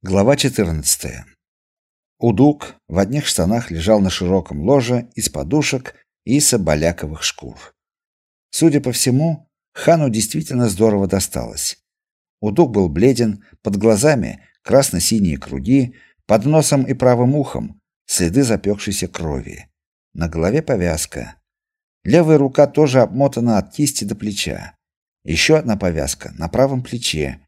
Глава 14. Удук в одних штанах лежал на широком ложе из подушек и соболяковых шкур. Судя по всему, хану действительно здорово досталось. Удук был бледен, под глазами красно-синие круги, под носом и правым ухом следы запекшейся крови. На голове повязка. Левая рука тоже обмотана от кисти до плеча. Еще одна повязка на правом плече,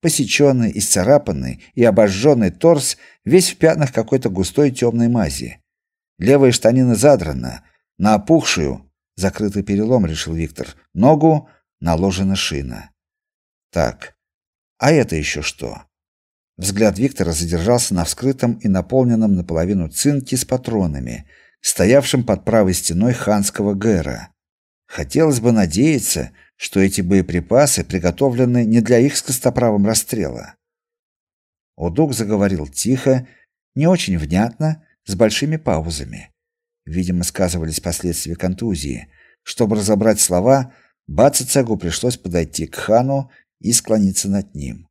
посеченный, исцарапанный и обожженный торс, весь в пятнах какой-то густой темной мази. Левая штанина задрана, на опухшую, закрытый перелом, решил Виктор, ногу наложена шина. Так, а это еще что? Взгляд Виктора задержался на вскрытом и наполненном наполовину цинке с патронами, стоявшем под правой стеной ханского гэра. Хотелось бы надеяться, что эти боеприпасы приготовлены не для их скостоправом расстрела. Удук заговорил тихо, не очень внятно, с большими паузами. Видимо, сказывались последствия контузии. Чтобы разобрать слова, Бацицегу пришлось подойти к хану и склониться над ним.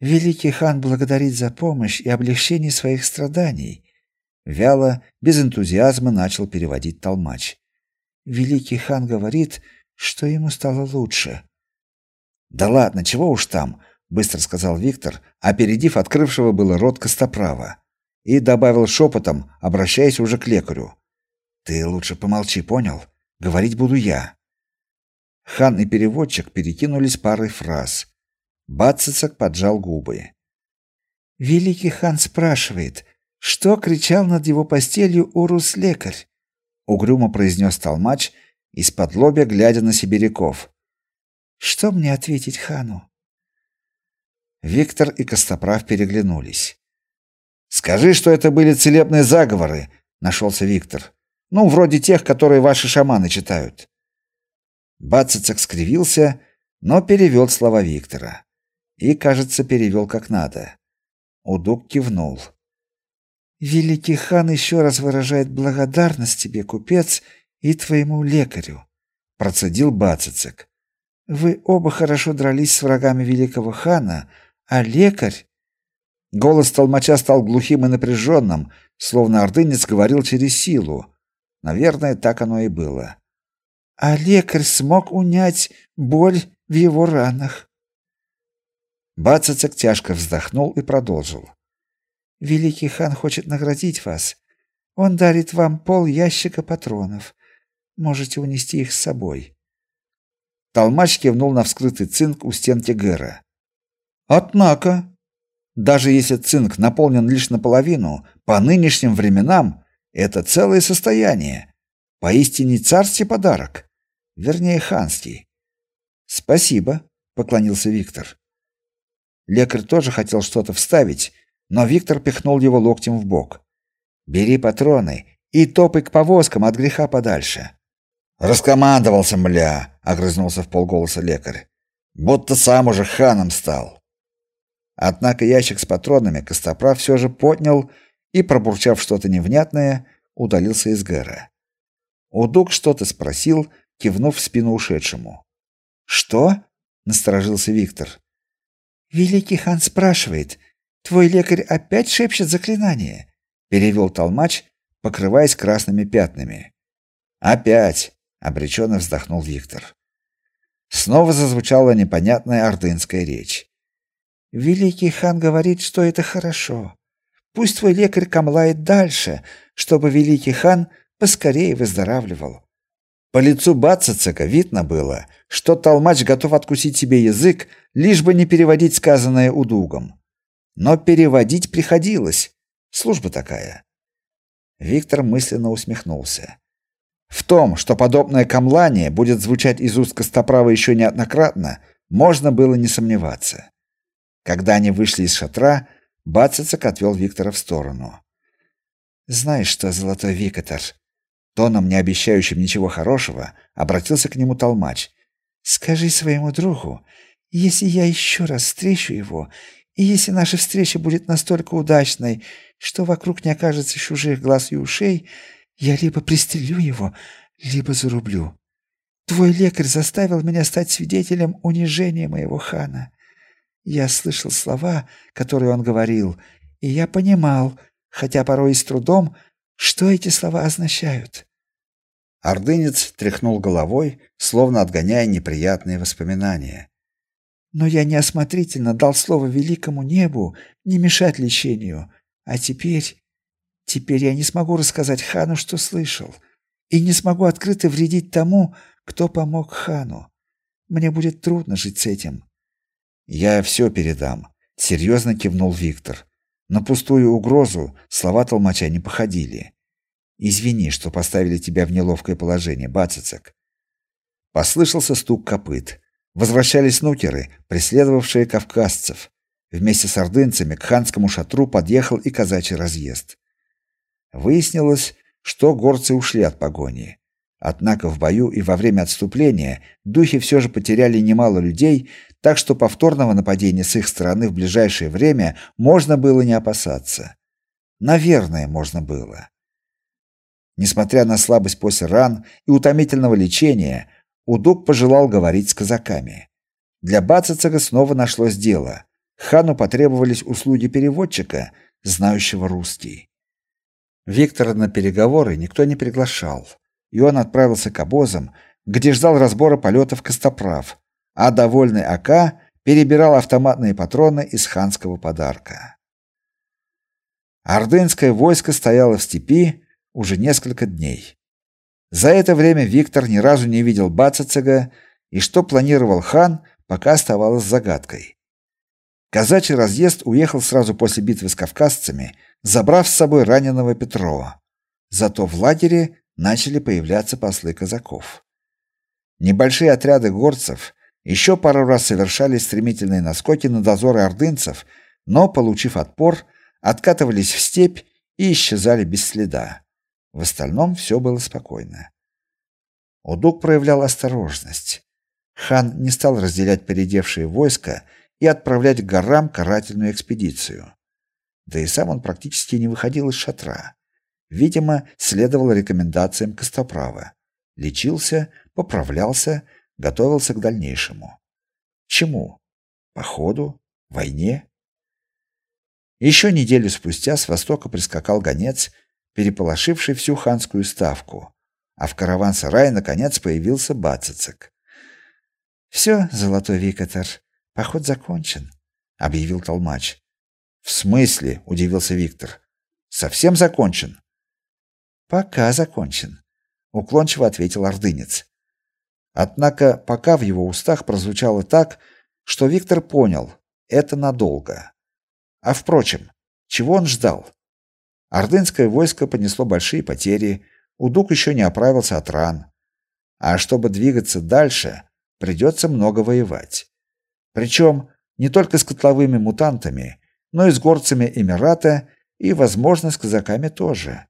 Великий хан благодарит за помощь и облегчение своих страданий. Вяло, без энтузиазма начал переводить толмач. Великий хан говорит, что ему стало лучше. Да ладно, чего уж там, быстро сказал Виктор, опередив открывшего было рот Костоправа, и добавил шепотом, обращаясь уже к лекарю: "Ты лучше помолчи, понял? Говорить буду я". Хан и переводчик перекинулись парой фраз. Бацицак поджал губы. Великий хан спрашивает, что кричал над его постелью урус-лекарь, угрюмо произнес толмач из-под лобя глядя на сибиряков. Что мне ответить хану? Виктор и Костоправ переглянулись. Скажи, что это были целебные заговоры, нашелся Виктор. Ну, вроде тех, которые ваши шаманы читают. Бацицак скривился, но перевел слова Виктора. И, кажется, перевел как надо. Удук кивнул. Великий хан еще раз выражает благодарность тебе, купец, и твоему лекарю, процедил Бацицек. Вы оба хорошо дрались с врагами великого хана, а лекарь Голос толмача стал глухим и напряженным, словно ордынец говорил через силу. Наверное, так оно и было. А лекарь смог унять боль в его ранах. Бацицек тяжко вздохнул и продолжил. Великий хан хочет наградить вас. Он дарит вам пол ящика патронов. Можете унести их с собой. Толмач кивнул на вскрытый цинк у стенки Гэра. Однако, даже если цинк наполнен лишь наполовину, по нынешним временам это целое состояние. Поистине царский подарок, вернее, ханский. Спасибо, поклонился Виктор. Лекарь тоже хотел что-то вставить, но Виктор пихнул его локтем в бок. Бери патроны и топай к повозкам от греха подальше. Раскомандовался, мля, огрызнулся в полголоса лекарь. Будто сам уже ханом стал. Однако ящик с патронами Костоправ все же поднял и, пробурчав что-то невнятное, удалился из гэра. Удук что-то спросил, кивнув в спину ушедшему. «Что?» — насторожился Виктор. «Великий хан спрашивает, твой лекарь опять шепчет заклинание?» — перевел толмач, покрываясь красными пятнами. «Опять!» Обреченно вздохнул Виктор. Снова зазвучала непонятная ордынская речь. Великий хан говорит, что это хорошо. Пусть твой лекарь камлает дальше, чтобы великий хан поскорее выздоравливал. По лицу Бацацека видно было, что толмач готов откусить себе язык, лишь бы не переводить сказанное удугом. Но переводить приходилось. Служба такая. Виктор мысленно усмехнулся. В том, что подобное камлание будет звучать из уст Костоправа еще неоднократно, можно было не сомневаться. Когда они вышли из шатра, Бацицак отвел Виктора в сторону. «Знаешь что, Золотой Виктор?» Тоном, не обещающим ничего хорошего, обратился к нему Толмач. «Скажи своему другу, если я еще раз встречу его, и если наша встреча будет настолько удачной, что вокруг не окажется чужих глаз и ушей, я либо пристрелю его, либо зарублю. Твой лекарь заставил меня стать свидетелем унижения моего хана. Я слышал слова, которые он говорил, и я понимал, хотя порой и с трудом, что эти слова означают. Ордынец тряхнул головой, словно отгоняя неприятные воспоминания. Но я неосмотрительно дал слово великому небу не мешать лечению, а теперь теперь я не смогу рассказать хану, что слышал, и не смогу открыто вредить тому, кто помог хану. Мне будет трудно жить с этим. Я все передам, серьезно кивнул Виктор. На пустую угрозу слова толмача не походили. Извини, что поставили тебя в неловкое положение, Бацицак. Послышался стук копыт. Возвращались нукеры, преследовавшие кавказцев. Вместе с ордынцами к ханскому шатру подъехал и казачий разъезд. Выяснилось, что горцы ушли от погони. Однако в бою и во время отступления духи все же потеряли немало людей, так что повторного нападения с их стороны в ближайшее время можно было не опасаться. Наверное, можно было. Несмотря на слабость после ран и утомительного лечения, Удук пожелал говорить с казаками. Для Бацацага снова нашлось дело. Хану потребовались услуги переводчика, знающего русский. Виктора на переговоры никто не приглашал и он отправился к обозам, где ждал разбора полетов костоправ, а довольный АК перебирал автоматные патроны из ханского подарка. Ордынское войско стояло в степи уже несколько дней. За это время Виктор ни разу не видел Бацацега, и что планировал хан, пока оставалось загадкой. Казачий разъезд уехал сразу после битвы с кавказцами, забрав с собой раненого Петрова. Зато в лагере начали появляться послы казаков. Небольшие отряды горцев еще пару раз совершали стремительные наскоки на дозоры ордынцев, но, получив отпор, откатывались в степь и исчезали без следа. В остальном все было спокойно. Удук проявлял осторожность. Хан не стал разделять передевшие войска и отправлять к горам карательную экспедицию. Да и сам он практически не выходил из шатра. Видимо, следовал рекомендациям Костоправа. Лечился, поправлялся, готовился к дальнейшему. Чему? Походу? Войне? Еще неделю спустя с востока прискакал гонец, переполошивший всю ханскую ставку, а в караван-сарае наконец появился Бацицек. «Все, золотой Викатор, поход закончен», — объявил толмач. «В смысле?» — удивился Виктор. «Совсем закончен?» Пока закончен, уклончиво ответил ордынец. Однако пока в его устах прозвучало так, что Виктор понял это надолго. А впрочем, чего он ждал? Ордынское войско понесло большие потери, Удук еще не оправился от ран. А чтобы двигаться дальше, придется много воевать. Причем не только с котловыми мутантами, но и с горцами Эмирата и, возможно, с казаками тоже.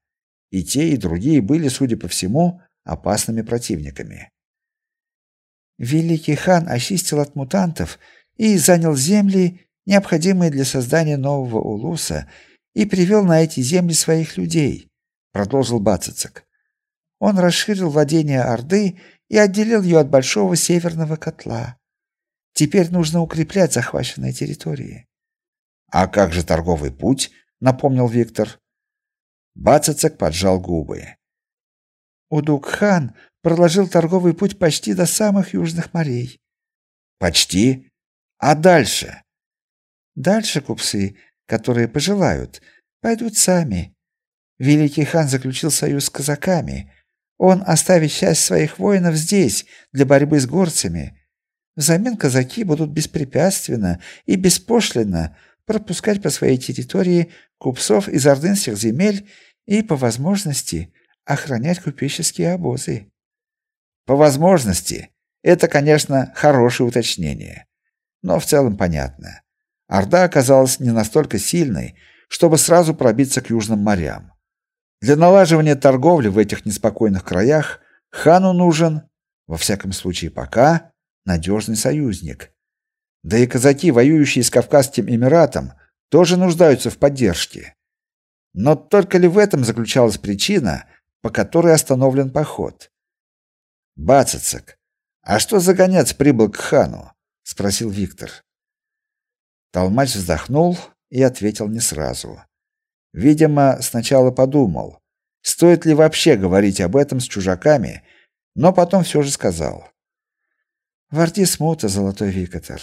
И те, и другие были, судя по всему, опасными противниками. Великий хан очистил от мутантов и занял земли, необходимые для создания нового улуса, и привел на эти земли своих людей, продолжил Бацицак. Он расширил владения Орды и отделил ее от большого северного котла. Теперь нужно укреплять захваченные территории. А как же торговый путь? напомнил Виктор. Бацацак поджал губы. Удук-хан проложил торговый путь почти до самых южных морей. Почти? А дальше? Дальше купцы, которые пожелают, пойдут сами. Великий хан заключил союз с казаками. Он оставит часть своих воинов здесь для борьбы с горцами. Взамен казаки будут беспрепятственно и беспошлинно пропускать по своей территории купцов из ордынских земель и по возможности охранять купеческие обозы. По возможности это, конечно, хорошее уточнение, но в целом понятно. Орда оказалась не настолько сильной, чтобы сразу пробиться к южным морям. Для налаживания торговли в этих неспокойных краях хану нужен, во всяком случае пока, надежный союзник. Да и казаки, воюющие с Кавказским Эмиратом, тоже нуждаются в поддержке. Но только ли в этом заключалась причина, по которой остановлен поход? Бацицак, а что за гонец прибыл к хану? спросил Виктор. Толмач вздохнул и ответил не сразу. Видимо, сначала подумал, стоит ли вообще говорить об этом с чужаками, но потом все же сказал: "В Орде смута, Золотой Викатор.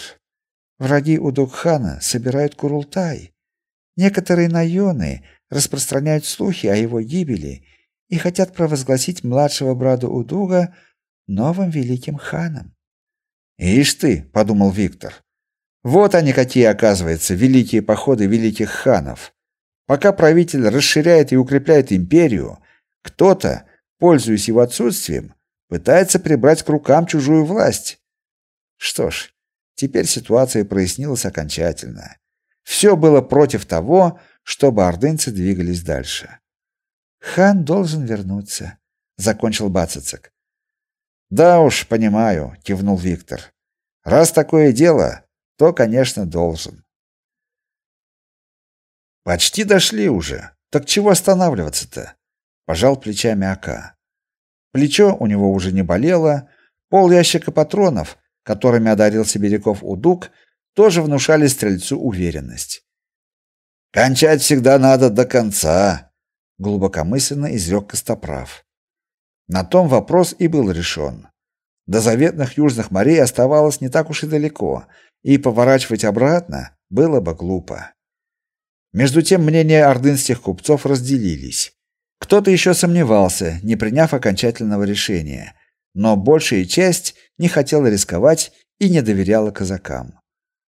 Враги у Дукхана собирают курултай. Некоторые наёны распространяют слухи о его гибели и хотят провозгласить младшего брата Удуга новым великим ханом. "Ишь ты", подумал Виктор. "Вот они какие, оказывается, великие походы великих ханов. Пока правитель расширяет и укрепляет империю, кто-то, пользуясь его отсутствием, пытается прибрать к рукам чужую власть. Что ж, теперь ситуация прояснилась окончательно. Все было против того, чтобы ордынцы двигались дальше. Хан должен вернуться, закончил Бацицек. Да уж, понимаю, кивнул Виктор. Раз такое дело, то, конечно, должен. Почти дошли уже. Так чего останавливаться-то? Пожал плечами Ака. Плечо у него уже не болело, пол ящика патронов, которыми одарил Сибиряков Удук, тоже внушали стрельцу уверенность. Кончать всегда надо до конца, глубокомысленно изрек Костоправ. На том вопрос и был решен. До заветных южных морей оставалось не так уж и далеко, и поворачивать обратно было бы глупо. Между тем мнения ордынских купцов разделились. Кто-то еще сомневался, не приняв окончательного решения, но большая часть не хотела рисковать и не доверяла казакам.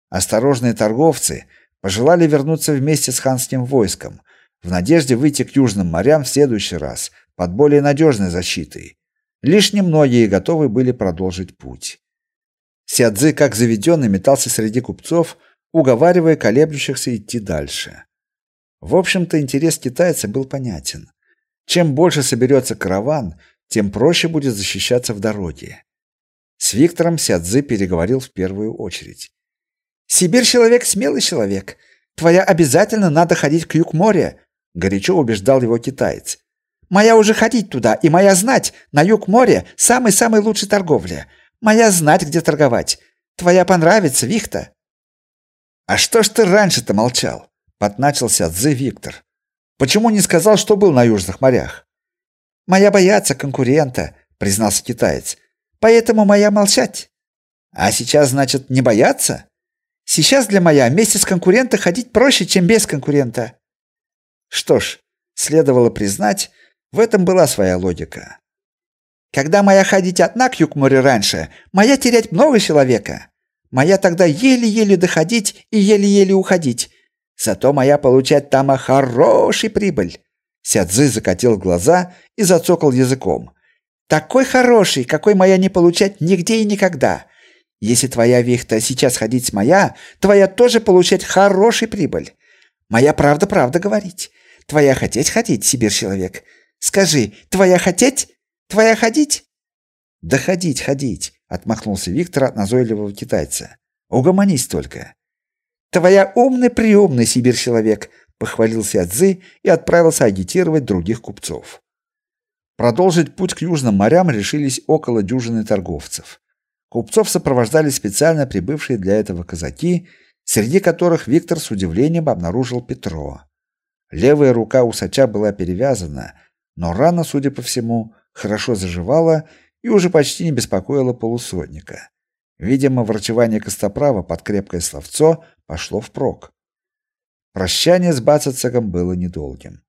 Осторожные торговцы пожелали вернуться вместе с ханским войском, в надежде выйти к южным морям в следующий раз под более надежной защитой. Лишь немногие готовы были продолжить путь. Сядзы, как заведенный, метался среди купцов, уговаривая колеблющихся идти дальше. В общем-то, интерес китайца был понятен. Чем больше соберется караван, тем проще будет защищаться в дороге. С Виктором Сядзы переговорил в первую очередь. Сибирь человек смелый человек. Твоя обязательно надо ходить к юг моря, горячо убеждал его китаец. Моя уже ходить туда, и моя знать на юг моря самый-самый лучший торговля. Моя знать, где торговать. Твоя понравится, Вихта. А что ж ты раньше-то молчал? подначился Цзы Виктор. Почему не сказал, что был на южных морях? Моя боятся конкурента, признался китаец. Поэтому моя молчать. А сейчас, значит, не бояться? Сейчас для моя вместе с конкурента ходить проще, чем без конкурента. Что ж, следовало признать, в этом была своя логика. Когда моя ходить одна к юг моря раньше, моя терять много человека. Моя тогда еле-еле доходить и еле-еле уходить. Зато моя получать там хороший прибыль. Сядзы закатил глаза и зацокал языком. Такой хороший, какой моя не получать нигде и никогда. Если твоя вихта сейчас ходить с моя, твоя тоже получать хороший прибыль. Моя правда-правда говорить. Твоя хотеть ходить, Сибирь человек. Скажи, твоя хотеть? Твоя ходить? Да ходить, ходить, отмахнулся Виктор от назойливого китайца. Угомонись только. Твоя умный-приумный Сибирь-человек, похвалился Цзы и отправился агитировать других купцов. Продолжить путь к южным морям решились около дюжины торговцев. Купцов сопровождали специально прибывшие для этого казаки, среди которых Виктор с удивлением обнаружил Петро. Левая рука усача была перевязана, но рана, судя по всему, хорошо заживала и уже почти не беспокоила полусотника. Видимо, врачевание Костоправа под крепкое словцо пошло впрок. Прощание с Бацацагом было недолгим.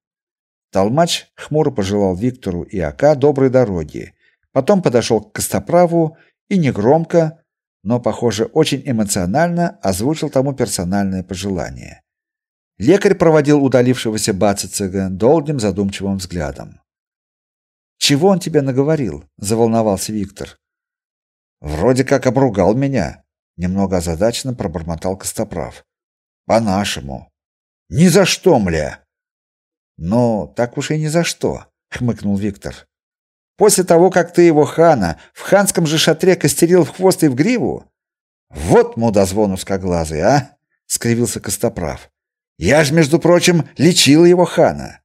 Толмач хмуро пожелал Виктору и Ака доброй дороги, потом подошел к Костоправу и негромко, но, похоже, очень эмоционально озвучил тому персональное пожелание. Лекарь проводил удалившегося Бацацага долгим задумчивым взглядом. «Чего он тебе наговорил?» – заволновался Виктор. Вроде как обругал меня, немного озадаченно пробормотал Костоправ. По-нашему. Ни за что, мля. Ну, так уж и ни за что, хмыкнул Виктор. После того, как ты его хана в ханском же шатре костерил в хвост и в гриву? Вот мудозвон узкоглазый, а? скривился Костоправ. Я ж, между прочим, лечил его хана.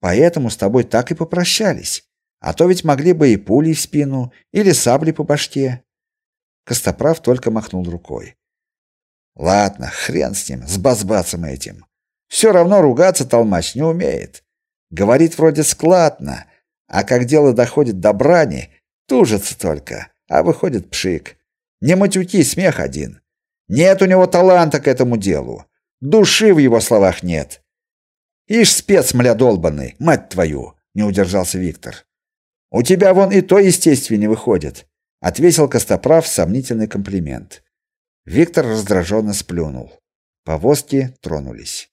Поэтому с тобой так и попрощались. А то ведь могли бы и пулей в спину или саблей по башке. Костоправ только махнул рукой. Ладно, хрен с ним, с базбацем этим. Все равно ругаться толмач не умеет. Говорит вроде складно, а как дело доходит до брани, тужится только, а выходит пшик. Не матюки, смех один. Нет у него таланта к этому делу. Души в его словах нет. Ишь, спец, мля долбанный, мать твою, не удержался Виктор. У тебя вон и то естественнее выходит, отвесил Костоправ сомнительный комплимент. Виктор раздраженно сплюнул. Повозки тронулись.